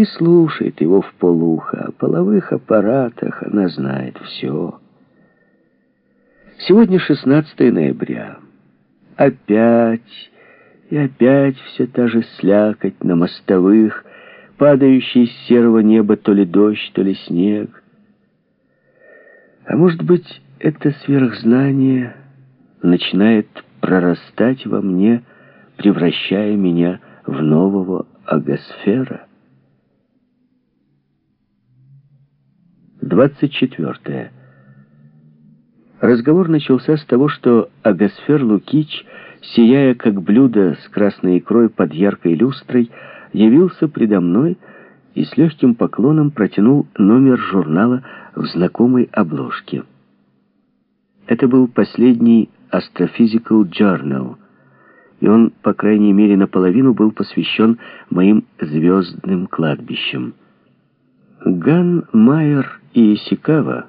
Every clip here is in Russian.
и слушает его в полухо. О половых аппаратах она знает все. Сегодня 16 ноября. Опять и опять все та же слякоть на мостовых, падающий с серого неба то ли дождь, то ли снег. А может быть, это сверхзнание начинает прорастать во мне, превращая меня в нового агосфера? 24. Разговор начался с того, что Агосфер Лукич, сияя как блюдо с красной икрой под яркой люстрой, явился предо мной и с легким поклоном протянул номер журнала в знакомой обложке. Это был последний Astrophysical Journal, и он, по крайней мере, наполовину был посвящен моим звездным кладбищам. Ган, Майер и Исикава,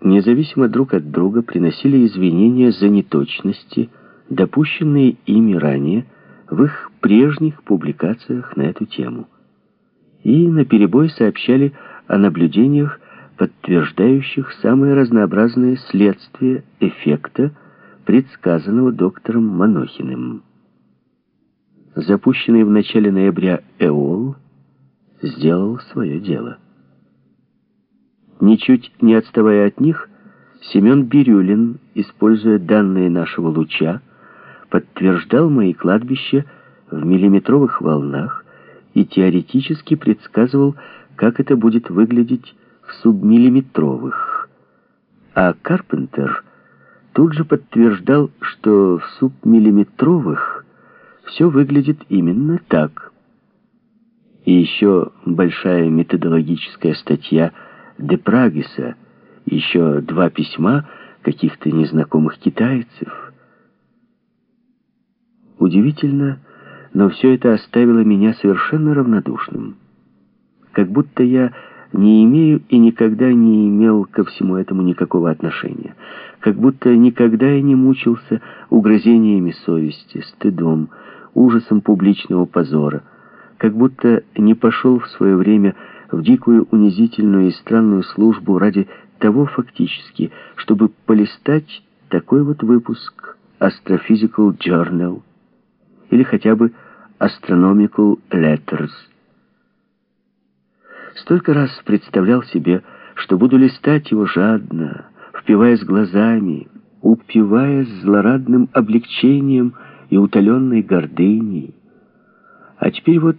независимо друг от друга, приносили извинения за неточности, допущенные ими ранее, в их прежних публикациях на эту тему. И наперебой сообщали о наблюдениях, подтверждающих самые разнообразные следствия эффекта, предсказанного доктором Манохиным. Запущенный в начале ноября ЭОЛ сделал свое дело. Ничуть не отставая от них, Семен Бирюлин, используя данные нашего луча, подтверждал мои кладбища в миллиметровых волнах и теоретически предсказывал, как это будет выглядеть в субмиллиметровых. А Карпентер тут же подтверждал, что в субмиллиметровых все выглядит именно так. И еще большая методологическая статья Депрагиса, еще два письма каких-то незнакомых китайцев — Удивительно, но все это оставило меня совершенно равнодушным. Как будто я не имею и никогда не имел ко всему этому никакого отношения. Как будто никогда я не мучился угрызениями совести, стыдом, ужасом публичного позора. Как будто не пошел в свое время в дикую, унизительную и странную службу ради того фактически, чтобы полистать такой вот выпуск Astrophysical Journal или хотя бы Astronomical Letters. Столько раз представлял себе, что буду листать его жадно, впиваясь глазами, упиваясь злорадным облегчением и утоленной гордыней. А теперь вот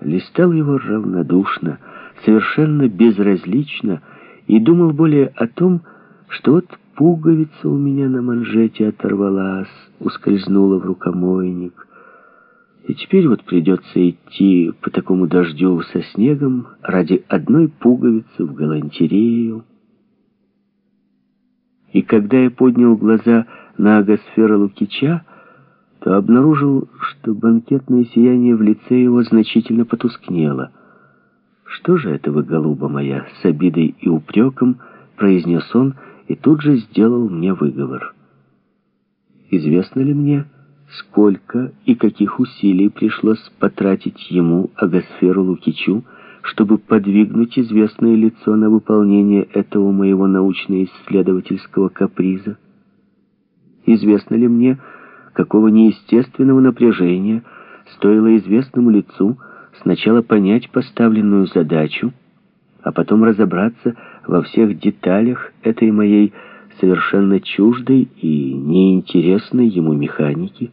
листал его равнодушно, совершенно безразлично, и думал более о том, что вот пуговица у меня на манжете оторвалась, ускользнула в рукомойник, и теперь вот придется идти по такому дождю со снегом ради одной пуговицы в галантерею. И когда я поднял глаза на агосфера Лукича, то обнаружил, что банкетное сияние в лице его значительно потускнело. «Что же это вы, голуба моя?» — с обидой и упреком произнес он и тут же сделал мне выговор. «Известно ли мне...» сколько и каких усилий пришлось потратить ему, Агосферу Лукичу, чтобы подвигнуть известное лицо на выполнение этого моего научно-исследовательского каприза? Известно ли мне, какого неестественного напряжения стоило известному лицу сначала понять поставленную задачу, а потом разобраться во всех деталях этой моей совершенно чуждой и неинтересной ему механики?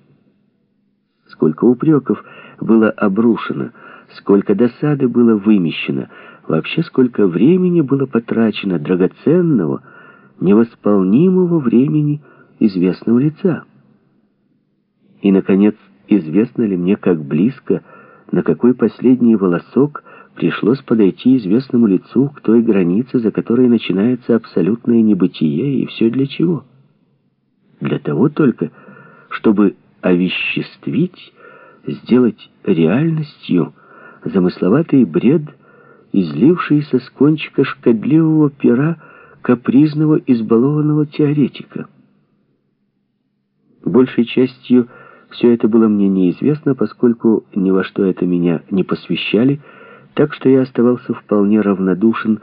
сколько упреков было обрушено, сколько досады было вымещено, вообще сколько времени было потрачено, драгоценного, невосполнимого времени известного лица. И, наконец, известно ли мне, как близко, на какой последний волосок пришлось подойти известному лицу к той границе, за которой начинается абсолютное небытие, и все для чего? Для того только, чтобы овеществить, сделать реальностью замысловатый бред, излившийся с кончика шкодливого пера капризного избалованного теоретика. Большей частью все это было мне неизвестно, поскольку ни во что это меня не посвящали, Так что я оставался вполне равнодушен